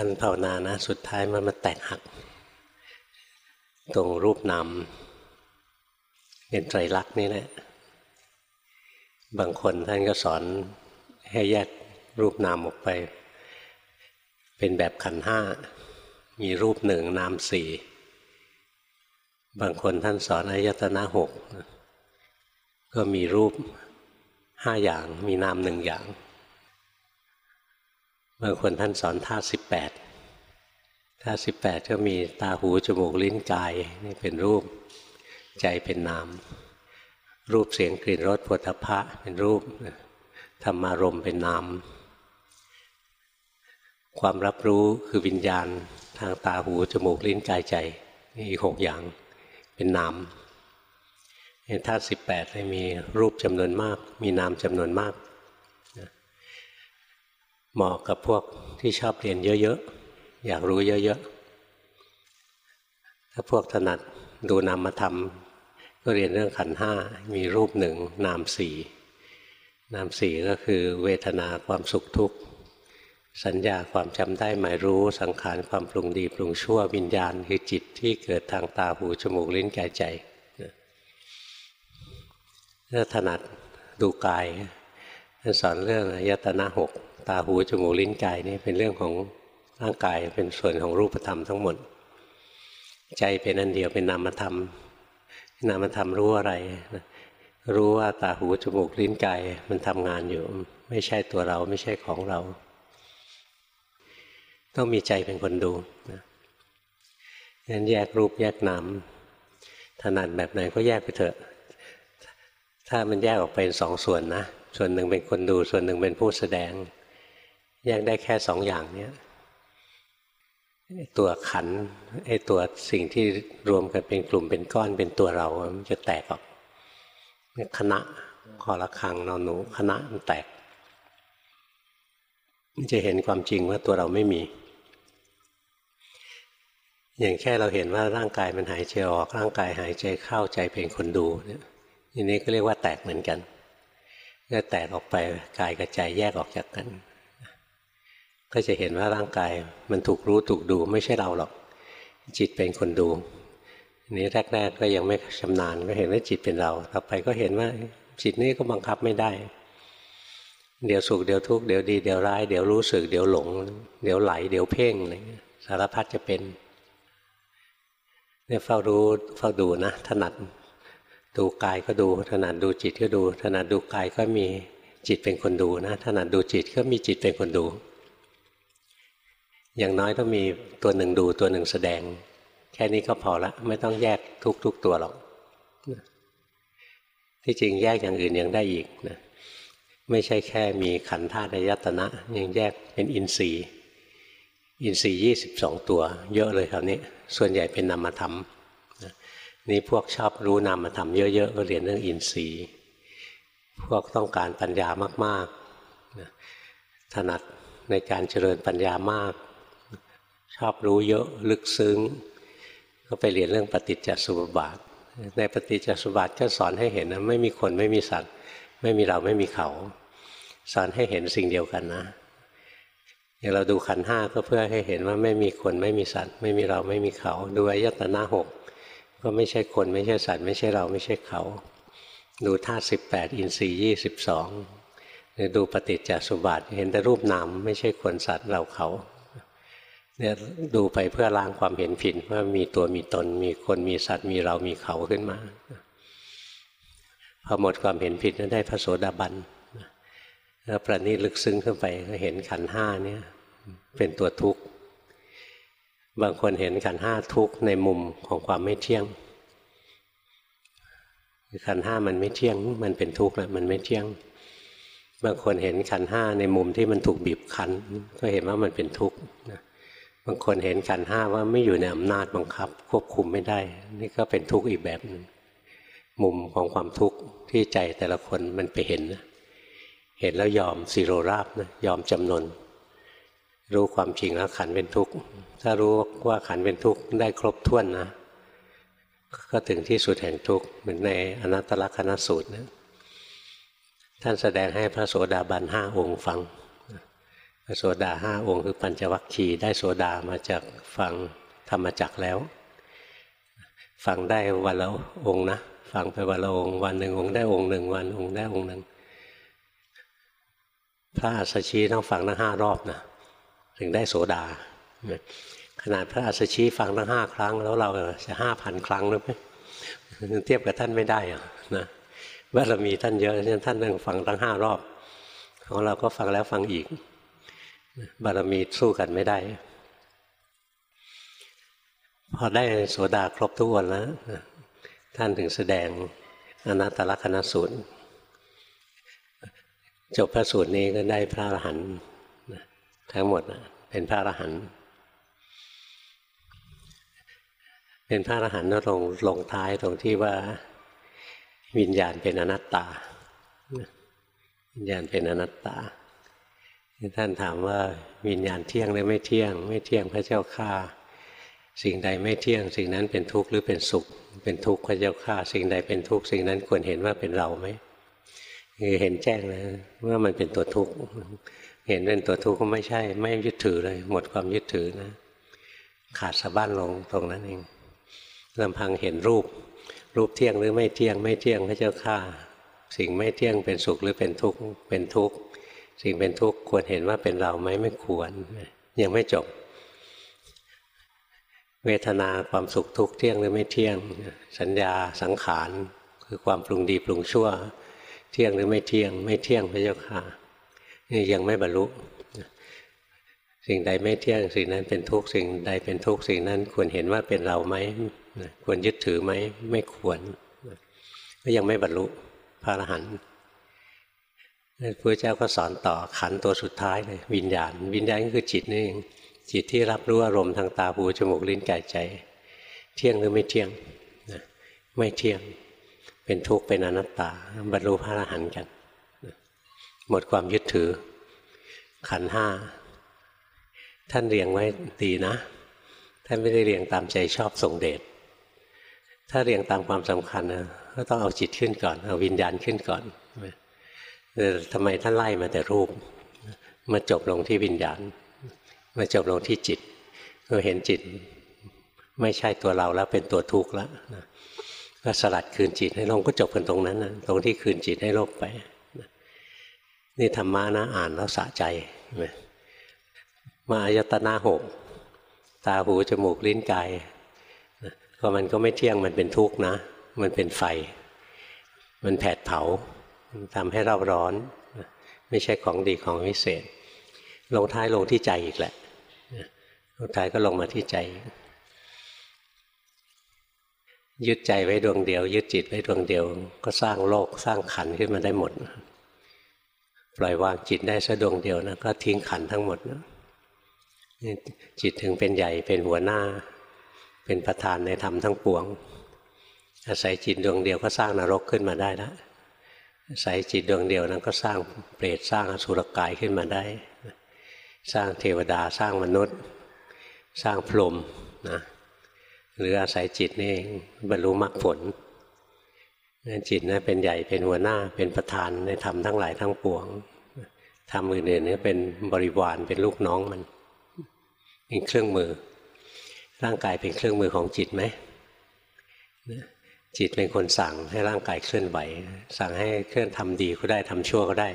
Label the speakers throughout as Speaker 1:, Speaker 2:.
Speaker 1: การภาวนานะ สุดท้ายมันมาแตกหัก ตรงรูปนามเป็นไตรลักษณ์นี่แหละบางคนท่านก็สอนให้แยกรูปนามออกไป เป็นแบบขันห้า มีรูปหนึ่งนามสี่บางคนท่านสอนอายตนะหกก็มีรูปห้าอย่างมีนามหนึ่งอย่าง บางคนท่านสอนธาตุสิบแปดธาตุสิบแปดก็มีตาหูจมูกลิ้นกายนี่เป็นรูป ใจเป็นนาม รูปเสียงกลิ่นรสผลิตภัณฑ์เป็นรูปธรรมารมเป็นนาม ความรับรู้คือวิญญาณทางตาหูจมูกลิ้นกายใจนี่อีกหกอย่างเป็นนามธาตุสิบแปดมีรูปจำนวนมาก มีนามจำนวนมาก เหมาะกับพวกที่ชอบเรียนเยอะๆ อยากรู้เยอะๆ ถ้าพวกถนัดดูนามธรรมก็เรียนเรื่องขันห้ามีรูปหนึ่งนามสี่นามสี่ก็คือเวทนาความสุขทุกข์ สัญญาความจำได้หมายรู้สังขารความปรุงดีปรุงชั่ววิญญาณคือจิตที่เกิดทางตาหูจมูกลิ้นกายใจถ้าถนัดดูกายท่านสอนเรื่องอายตนะหก ตาหูจมูกลิ้นกายนี่เป็นเรื่องของร่างกายเป็นส่วนของรูปธรรมทั้งหมด ใจเป็นอันเดียวเป็นนามธรรม นามธรรมรู้อะไร รู้ว่าตาหูจมูกลิ้นกายมันทำงานอยู่ ไม่ใช่ตัวเราไม่ใช่ของเรา ต้องมีใจเป็นคนดูนะงั้นแยกรูปแยกนามถนัดแบบไหนก็แยกไปเถอะ ถ้ามันแยกออกเป็นสองส่วนนะ ส่วนหนึ่งเป็นคนดู ส่วนหนึ่งเป็นผู้แสดง แยกได้แค่สองอย่างเนี้ยตัวขันไอ้ตัวสิ่งที่รวมกันเป็นกลุ่มเป็นก้อนเป็นตัวเรา มันจะแตกออกคณะคอละคังนอนหนูคณะมันแตก มันจะเห็นความจริงว่าตัวเราไม่มี อย่างแค่เราเห็นว่าร่างกายมันหายใจออก ร่างกายหายใจเข้าใจเป็นคนดูเนี่ยอันนี้ก็เรียกว่าแตกเหมือนกันก็แตกออกไปกายกับใจแยกออกจากกัน ก็จะเห็นว่าร่างกายมันถูกรู้ถูกดูไม่ใช่เราหรอก จิตเป็นคนดูนี้แรกๆก็ยังไม่ชำนาญก็เห็นว่าจิตเป็นเรา ต่อไปก็เห็นว่าจิตนี้ก็บังคับไม่ได้ เดี๋ยวสุขเดี๋ยวทุกข์เดี๋ยวดีเดี๋ยวร้ายเดี๋ยวรู้สึกเดี๋ยวหลง เดี๋ยวไหล เดี๋ยวเพ่งอะไรสารพัดจะเป็นเนี่ยเฝ้ารู้เฝ้าดูนะถนัดดูกายก็ดูถนัดดูจิตก็ดูถนัดดูกายก็มีจิตเป็นคนดูนะถนัดดูจิตก็มีจิตเป็นคนดู อย่างน้อยต้องมีตัวหนึ่งดูตัวหนึ่งแสดง แค่นี้ก็พอละ ไม่ต้องแยกทุกๆตัวหรอกที่จริงแยกอย่างอื่นยังได้อีกนะไม่ใช่แค่มีขันธ์ธาตุยตนะ ยังแยกเป็นอินทรีย์ อินทรีย์ยี่สิบสองตัว เยอะเลยคราวนี้ ส่วนใหญ่เป็นนามธรรมนี่พวกชอบรู้นามธรรมเยอะๆก็เรียนเรื่องอินทรีย์ พวกต้องการปัญญามากๆถนัดในการเจริญปัญญามาก ชอบรู้เยอะลึกซึ้ง ก็ไปเรียนเรื่องปฏิจจสมุปบาท ในปฏิจจสุบาทก็สอนให้เห็นนะไม่มีคนไม่มีสัตว์ ไม่มีเราไม่มีเขา สอนให้เห็นสิ่งเดียวกันนะอย่างเราดูขันห้าก็เพื่อให้เห็นว่าไม่มีคนไม่มีสัตว์ ไม่มีเราไม่มีเขา ดูอายตนะหกก็ไม่ใช่คนไม่ใช่สัตว์ ไม่ใช่เราไม่ใช่เขา ดูธาตุสิบแปดอินทรีย์ยี่สิบสองดูปฏิจจสุบาทเห็นแต่รูปนามไม่ใช่คนสัตว์เราเขา เนี่ยดูไปเพื่อล้างความเห็นผิดว่ามีตัวมีตน มีคนมีสัตว์มีเรามีเขาขึ้นมาพอหมดความเห็นผิดนั้นได้พระโสดาบันแล้วประณีตลึกซึ้งขึ้นไปก็เห็นขันห้าเนี่ยเป็นตัวทุกข์ บางคนเห็นขันห้าทุกข์ในมุมของความไม่เที่ยงขันห้ามันไม่เที่ยง มันเป็นทุกข์แล้วมันไม่เที่ยง บางคนเห็นขันห้าในมุมที่มันถูกบีบคั้น ก็เห็นว่ามันเป็นทุกข์นะ บางคนเห็นขันห้าว่าไม่อยู่ในอำนาจบังคับ ควบคุมไม่ได้ นี่ก็เป็นทุกข์อีกแบบหนึ่งมุมของความทุกข์ที่ใจแต่ละคนมันไปเห็นนะเห็นแล้วยอมสิโรราบนะยอมจำนน รู้ความจริงแล้วขันเป็นทุกข์ถ้ารู้ว่าขันเป็นทุกข์ได้ครบถ้วนนะ ก็ถึงที่สุดแห่งทุกข์เหมือนในอนัตตลกนสูตรนะท่านแสดงให้พระโสดาบันห้าองค์ฟัง โสดาห้าองค์คือปัญจวัคคีย์ได้โสดามาจากฟังธรรมจักแล้ว ฟังได้วันละองค์นะฟังไปวันละองค์วันหนึ่งองค์ได้องค์หนึ่งวันองค์ได้องค์หนึ่งพระอัสชีต้องฟังทั้งห้ารอบนะถึงได้โสดา ขนาดพระอัสชีฟังทั้งห้าครั้ง แล้วเราจะห้าพันครั้งหรือไหมเทียบกับท่านไม่ได้อะนะบารมีท่านเยอะฉะนั้นท่านต้องฟังทั้งห้ารอบ ของเราก็ฟังแล้วฟังอีก บารมีสู้กันไม่ได้ พอได้โสดาครบทุกวันแล้วท่านถึงแสดงอนัตตลกนสูตรจบพระสูตรนี้ก็ได้พระอรหันต์ทั้งหมดเป็นพระอรหันต์เป็นพระอรหันต์ลงลงท้ายตรงที่ว่าวิญญาณเป็นอนัตตา วิญญาณเป็นอนัตตา ท่านถามว่าวิญญาณเที่ยงหรือไม่เที่ยง ไม่เที่ยงพระเจ้าข้าสิ่งใดไม่เที่ยง สิ่งนั้นเป็นทุกข์หรือเป็นสุข เป็นทุกข์พระเจ้าข้าสิ่งใดเป็นทุกข์สิ่งนั้นควรเห็นว่าเป็นเราไหมคือเห็นแจ้งนะว่ามันเป็นตัวทุกข์เห็นเป็นตัวทุกข์ก็ไม่ใช่ ไม่ยึดถือเลย หมดความยึดถือนะ ขาดสะบั้นลงตรงนั้นเองลำพังเห็นรูป รูปเที่ยงหรือไม่เที่ยงไม่เที่ยงพระเจ้าข้าสิ่งไม่เที่ยงเป็นสุขหรือเป็นทุกข์เป็นทุกข์ สิ่งเป็นทุกข์ควรเห็นว่าเป็นเราไหมไม่ควร ยังไม่จบ เวทนาความสุขทุกข์เที่ยงหรือไม่เที่ยง สัญญาสังขารคือความปรุงดีปรุงชั่ว เที่ยงหรือไม่เที่ยง ไม่เที่ยงพระเจ้าค่ะนี่ยังไม่บรรลุ สิ่งใดไม่เที่ยงสิ่งนั้นเป็นทุกข์สิ่งใดเป็นทุกข์สิ่งนั้นควรเห็นว่าเป็นเราไหมควรยึดถือไหมไม่ควรก็ยังไม่บรรลุพระอรหันต์ พระเจ้าก็สอนต่อขันตัวสุดท้ายเลยวิญญาณ วิญญาณก็คือจิตนี่เองจิตที่รับรู้อารมณ์ทางตาหูจมูกลิ้นกายใจ เที่ยงหรือไม่เที่ยงไม่เที่ยงเป็นทุกข์เป็นอนัตตาบรรลุพระอรหันต์กัน หมดความยึดถือ ขันห้าท่านเรียงไว้ดีนะ ท่านไม่ได้เรียงตามใจชอบทรงเดชถ้าเรียงตามความสำคัญนะก็ต้องเอาจิตขึ้นก่อน เอาวิญญาณขึ้นก่อน ทำไมท่านไล่มาแต่รูป มาจบลงที่วิญญาณ มาจบลงที่จิตเราเห็นจิตไม่ใช่ตัวเราแล้วเป็นตัวทุกข์แล้วก็สลัดคืนจิตให้ลงก็จบกันตรงนั้นนะตรงที่คืนจิตให้โลกไปนี่ธรรมะนะอ่านแล้วสะใจมาอายตนะหกตาหูจมูกลิ้นกายก็มันก็ไม่เที่ยงมันเป็นทุกข์นะ มันเป็นไฟ มันแผดเผา ทำให้เราร้อน ไม่ใช่ของดีของวิเศษ ลงท้ายลงที่ใจอีกแหละลงท้ายก็ลงมาที่ใจ ยึดใจไว้ดวงเดียว ยึดจิตไว้ดวงเดียว ก็สร้างโลกสร้างขันขึ้นมาได้หมด ปล่อยวางจิตได้สัดวงเดียวนะก็ทิ้งขันทั้งหมดนะจิตถึงเป็นใหญ่เป็นหัวหน้า เป็นประธานในธรรมทั้งปวง อาศัยจิตดวงเดียวก็สร้างนรกขึ้นมาได้แล้ว อาศัยจิตดวงเดียวนั้นก็สร้างเปรตสร้างอสุรกายขึ้นมาได้ สร้างเทวดาสร้างมนุษย์ สร้างพรหมนะหรืออาศัยจิตนี่บรรลุมรรคผลจิตนะเป็นใหญ่เป็นหัวหน้าเป็นประธานในธรรมทั้งหลายทั้งปวงธรรมอื่นๆนี่เป็นบริวารเป็นลูกน้องมันเป็นเครื่องมือ ร่างกายเป็นเครื่องมือของจิตไหม จิตเป็นคนสั่งให้ร่างกายเคลื่อนไหว สั่งให้เคลื่อนทำดีก็ได้ทำชั่วก็ได้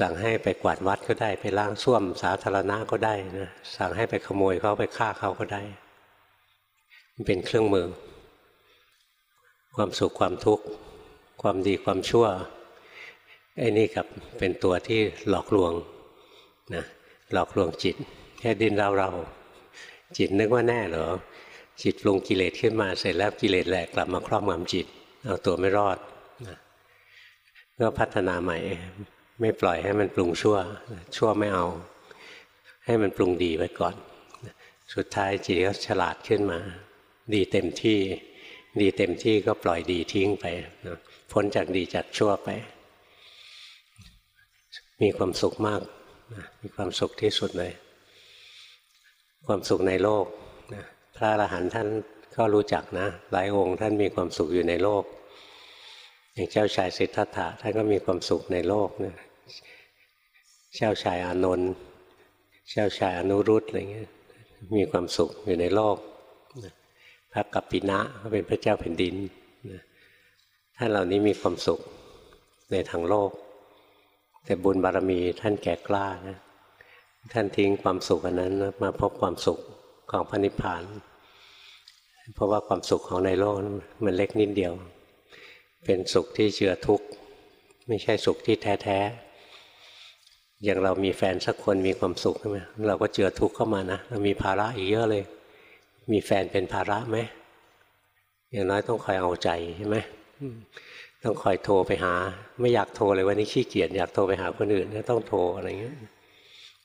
Speaker 1: สั่งให้ไปกวาดวัดก็ได้ ไปล้างส้วมสาธารณะก็ได้นะสั่งให้ไปขโมยเขาไปฆ่าเขาก็ได้ มันเป็นเครื่องมือ ความสุขความทุกข์ความดีความชั่วไอ้นี่กับเป็นตัวที่หลอกลวงนะหลอกลวงจิตแค่ดินเราเราจิตนึกว่าแน่เหรอ จิตปรุงกิเลสขึ้นมาเสร็จแล้วกิเลสแหลกกลับมาครอบงำจิต เอาตัวไม่รอดก็พัฒนาใหม่ ไม่ปล่อยให้มันปรุงชั่ว ชั่วไม่เอา ให้มันปรุงดีไว้ก่อน สุดท้ายจิตก็ฉลาดขึ้นมา ดีเต็มที่ ดีเต็มที่ก็ปล่อยดีทิ้งไปพ้นจากดีจากชั่วไป มีความสุขมาก มีความสุขที่สุดเลย ความสุขในโลก พระอรหันต์ท่านก็รู้จักนะ หลายองค์ท่านมีความสุขอยู่ในโลก อย่างเจ้าชายสิทธัตถะท่านก็มีความสุขในโลกนะเจ้าชายอานนท์เจ้าชายอนุรุตอะไรเงี้ยมีความสุขอยู่ในโลกพระกัปปินะก็เป็นพระเจ้าแผ่นดินท่านเหล่านี้มีความสุขในทางโลก แต่บุญบารมีท่านแก่กล้านะท่านทิ้งความสุขอันนั้นมาพบความสุข ของพระนิพพาน เพราะว่าความสุขของในโลกมันเล็กนิดเดียว เป็นสุขที่เจือทุกข์ ไม่ใช่สุขที่แท้ๆ อย่างเรามีแฟนสักคนมีความสุขใช่ไหมเราก็เจือทุกข์เข้ามานะเรามีภาระอีกเยอะเลย มีแฟนเป็นภาระไหมอย่างน้อยต้องคอยเอาใจใช่ไหมต้องคอยโทรไปหา ไม่อยากโทรเลยวันนี้ขี้เกียจอยากโทรไปหาคนอื่นก็ต้องโทรอะไรเงี้ย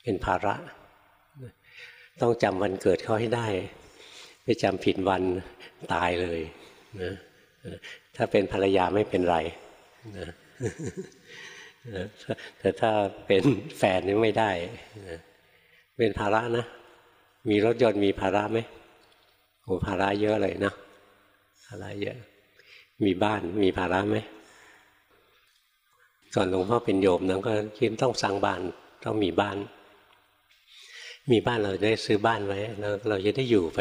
Speaker 1: เป็นภาระ ต้องจำวันเกิดเขาให้ได้ไปจำผิดวันตายเลยนะถ้าเป็นภรรยาไม่เป็นไรนะแต่ถ้าเป็นแฟนนี่ไม่ได้นะเป็นภาระนะ มีรถยนต์มีภาระไหมโอ้ภาระเยอะเลยนะภาระเยอะ มีบ้านมีภาระไหมก่อนหลวงพ่อเป็นโยมนั้นก็คิดต้องสร้างบ้านต้องมีบ้าน มีบ้านเราได้ซื้อบ้านไว้แล้วเราจะได้อยู่ไป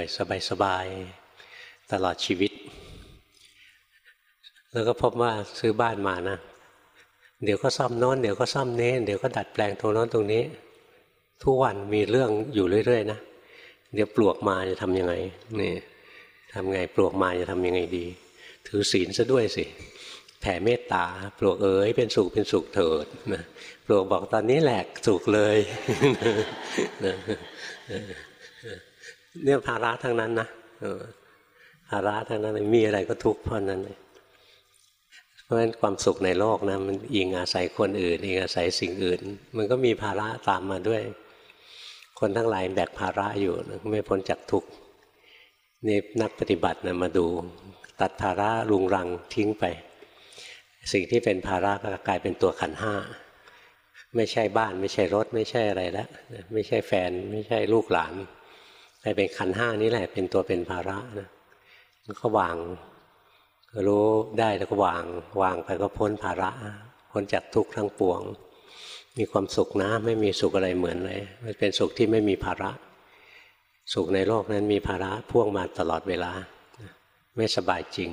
Speaker 1: สบายๆตลอดชีวิต แล้วก็พบว่าซื้อบ้านมานะเดี๋ยวก็ซ่อมโน้นเดี๋ยวก็ซ่อมนี้เดี๋ยวก็ดัดแปลงตรงโน้นตรงนี้ ทุกวันมีเรื่องอยู่เรื่อยๆนะเดี๋ยวปลวกมาจะทำยังไงนี่ทำไงปลวกมาจะทำยังไงดี ถือศีลซะด้วยสิ แผ่เมตตาปลวกเอ๋ยเป็นสุขเป็นสุขเถิดนะปลวกบอกตอนนี้แหลกสุขเลยเนี่ยภาระทั้งนั้นนะภาระทั้งนั้นมีอะไรก็ทุกข์เพราะนั้นเลยเพราะฉะนั้นความสุขในโลกนะมันอิงอาศัยคนอื่นอิงอาศัยสิ่งอื่น มันก็มีภาระตามมาด้วย คนทั้งหลายแบกภาระอยู่ไม่พ้นจากทุกข์นี่นักปฏิบัตินะมาดู ตัดภาระลุงรังทิ้งไป สิ่งที่เป็นภาระก็กลายเป็นตัวขันห้าไม่ใช่บ้าน ไม่ใช่รถ ไม่ใช่อะไรแล้วไม่ใช่แฟน ไม่ใช่ลูกหลานแต่เป็นขันห้านี้แหละ เป็นตัวเป็นภาระนะก็วางรู้ได้แล้วก็วางวางไปก็พ้นภาระพ้นจากทุกข์ทั้งปวง มีความสุขนะ ไม่มีสุขอะไรเหมือนเลย มันเป็นสุขที่ไม่มีภาระ สุขในโลกนั้นมีภาระพ่วงมาตลอดเวลา ไม่สบายจริง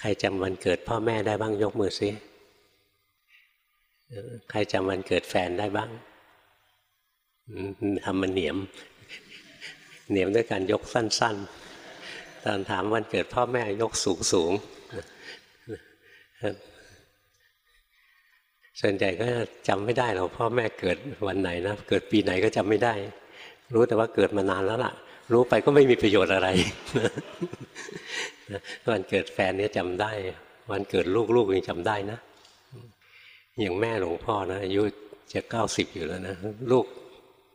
Speaker 1: ใครจำวันเกิดพ่อแม่ได้บ้างยกมือซิใครจำวันเกิดแฟนได้บ้างทำมันเหนียม เหนียมด้วยการยกสั้น ๆ ตอนถามวันเกิดพ่อแม่ยกสูงสูงส่วนใหญ่ก็จำไม่ได้หรอกพ่อแม่เกิดวันไหนนะ เกิดปีไหนก็จำไม่ได้ รู้แต่ว่าเกิดมานานแล้วล่ะ รู้ไปก็ไม่มีประโยชน์อะไรวันเกิดแฟนเนี่ยจำได้ วันเกิดลูกๆยังจำได้นะ อย่างแม่หลวงพ่อนะอายุจะเก้าสิบอยู่แล้วนะ ลูก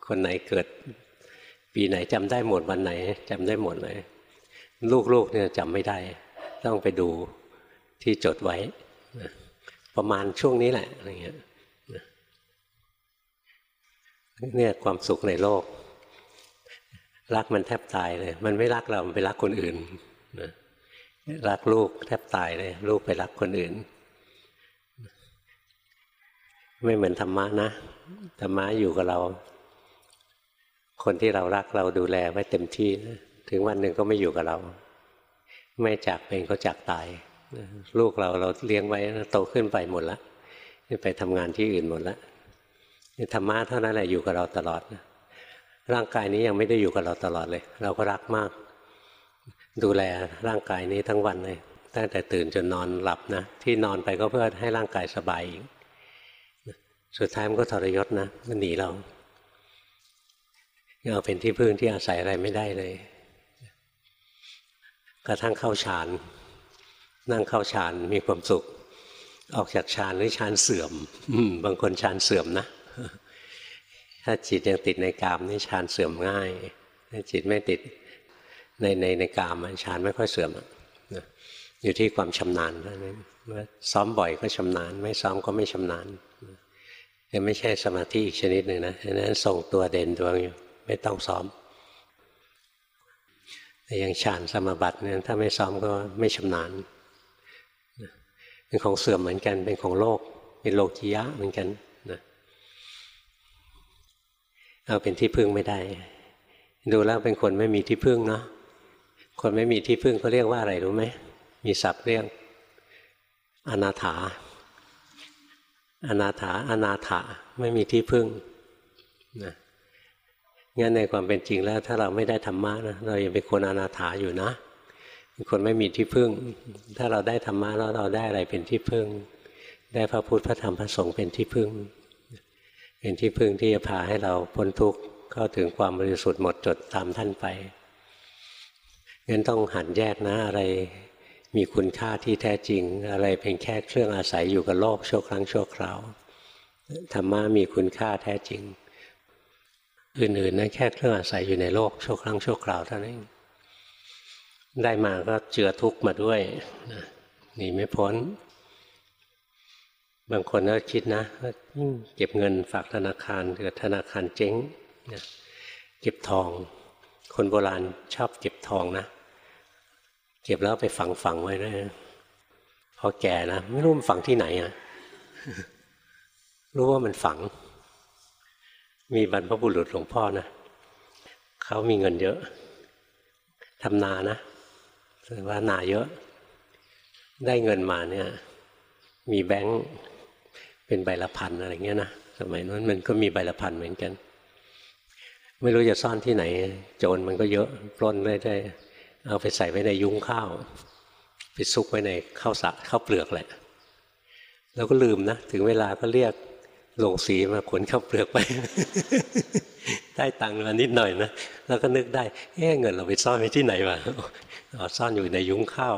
Speaker 1: คนไหนเกิด ปีไหนจำได้หมดวันไหนจำได้หมดเลย ลูกๆเนี่ยจำไม่ได้ ต้องไปดูที่จดไว้ ประมาณช่วงนี้แหละอะไรเงี้ยเนี่ยความสุขในโลก รักมันแทบตายเลย มันไม่รักเรา มันไปรักคนอื่นนะรักลูกแทบตายเลย ลูกไปรักคนอื่น ไม่เหมือนธรรมะนะ ธรรมะอยู่กับเรา คนที่เรารักเราดูแลไว้เต็มที่นะถึงวันหนึ่งก็ไม่อยู่กับเรา ไม่จากเป็นก็จากตาย ลูกเราเราเลี้ยงไว้โตขึ้นไปหมดแล้วไปทำงานที่อื่นหมดแล้วธรรมะเท่านั้นแหละอยู่กับเราตลอด ร่างกายนี้ยังไม่ได้อยู่กับเราตลอดเลย เราก็รักมาก ดูแลร่างกายนี้ทั้งวันเลย ตั้งแต่ตื่นจนนอนหลับนะ ที่นอนไปก็เพื่อให้ร่างกายสบายอีกสุดท้ายมันก็ทรยศนะ มันหนีเราเอาเป็นที่พึ่งที่อาศัยอะไรไม่ได้เลย กระทั่งเข้าฌาน นั่งเข้าฌานมีความสุข ออกจากฌานหรือฌานเสื่อม บางคนฌานเสื่อมนะ ถ้าจิตยังติดในกามนี่ฌานเสื่อมง่ายถ้าจิตไม่ติดในในในกามฌานไม่ค่อยเสื่อมอยู่ที่ความชำนาญนั้นซ้อมบ่อยก็ชำนาญ ไม่ซ้อมก็ไม่ชำนาญแต่ไม่ใช่สมาธิอีกชนิดหนึ่งนะฉะนั้นส่งตัวเด่นดวงอยู่ไม่ต้องซ้อม แต่ย่างฌานสมาบัติเนี่ยถ้าไม่ซ้อมก็ไม่ชำนาญเป็นของเสื่อมเหมือนกันเป็นของโลก เป็นโลกิยะเหมือนกัน เอาเป็นที่พึ่งไม่ได้ ดูแล้วเป็นคนไม่มีที่พึ่งเนาะคนไม่มีที่พึ่งเขาเรียกว่าอะไรรู้ไหมมีศัพท์เรียกอนาถา อนาถาอนาถาไม่มีที่พึ่งนะงั้นในความเป็นจริงแล้ว ถ้าเราไม่ได้ธรรมะนะเรายังเป็นคนอนาถาอยู่นะเป็นคนไม่มีที่พึ่ง ถ้าเราได้ธรรมะแล้วเราได้อะไรเป็นที่พึ่ง ได้พระพุทธพระธรรมพระสงฆ์เป็นที่พึ่ง เป็นที่พึ่งที่จะพาให้เราพ้นทุกข์เข้าถึงความบริสุทธิ์หมดจดตามท่านไปงั้นต้องหันแยกนะอะไรมีคุณค่าที่แท้จริง อะไรเป็นแค่เครื่องอาศัยอยู่กับโลกชั่วครั้งชั่วคราวธรรมะมีคุณค่าแท้จริง อื่นๆนั้นแค่เครื่องอาศัยอยู่ในโลกชั่วครั้งชั่วคราวเท่านั้นได้มาก็เจือทุกข์มาด้วยหนีไม่พ้น บางคนก็คิดนะเก็บเงินฝากธนาคารเกิดธนาคารเจ๊งเก็บทอง คนโบราณชอบเก็บทองนะเก็บแล้วไปฝังฝังไว้ด้วยพอแก่นะไม่รู้มันฝังที่ไหนอะรู้ว่ามันฝัง มีบรรพบุรุษหลวงพ่อนะเขามีเงินเยอะทำนานะแต่ว่านาเยอะ ได้เงินมาเนี่ย มีแบงค์ เป็นใบละพันอะไรเงี้ยนะสมัยนั้นมันก็มีใบละพันเหมือนกัน ไม่รู้จะซ่อนที่ไหน โจรมันก็เยอะปล้นได้ เอาไปใส่ไว้ในยุ้งข้าวไปซุกไว้ในข้าวสะข้าวเปลือกแหละ แล้วก็ลืมนะถึงเวลาก็เรียกลงสีมาขนข้าวเปลือกไป ได้ตังค์มานิดหน่อยนะแล้วก็นึกได้เอ๊เงินเราไปซ่อนไว้ที่ไหนวะซ่อนอยู่ในยุ้งข้าว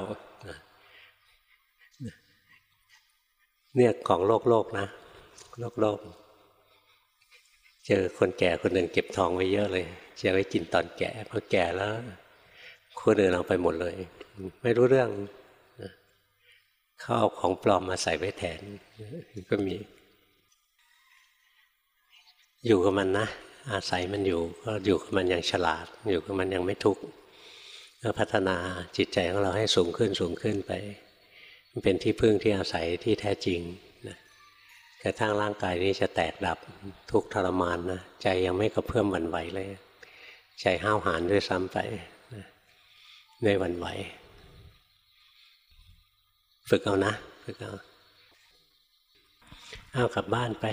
Speaker 1: เนี่ยของโลกโลกนะ โลกโลก เจอคนแก่คนหนึ่งเก็บทองไว้เยอะเลยจะไว้กินตอนแก่พอแก่แล้วคนอื่นเอาไปหมดเลย ไม่รู้เรื่องเขาเอาของปลอมมาใส่ไว้แทนก็มี อยู่กับมันนะอาศัยมันอยู่ ก็อยู่กับมันอย่างฉลาด อยู่กับมันยังไม่ทุกข์ก็พัฒนาจิตใจของเราให้สูงขึ้นสูงขึ้นไป เป็นที่พึ่งที่อาศัยที่แท้จริงนะกระทั่งร่างกายนี้จะแตกดับทุกทรมานนะใจยังไม่กระเพื่อมหวั่นไหวเลย ใจห้าวหาญด้วยซ้ำไปนะไม่หวั่นไหว ฝึกเอานะ ฝึกเอาเอากลับบ้านไป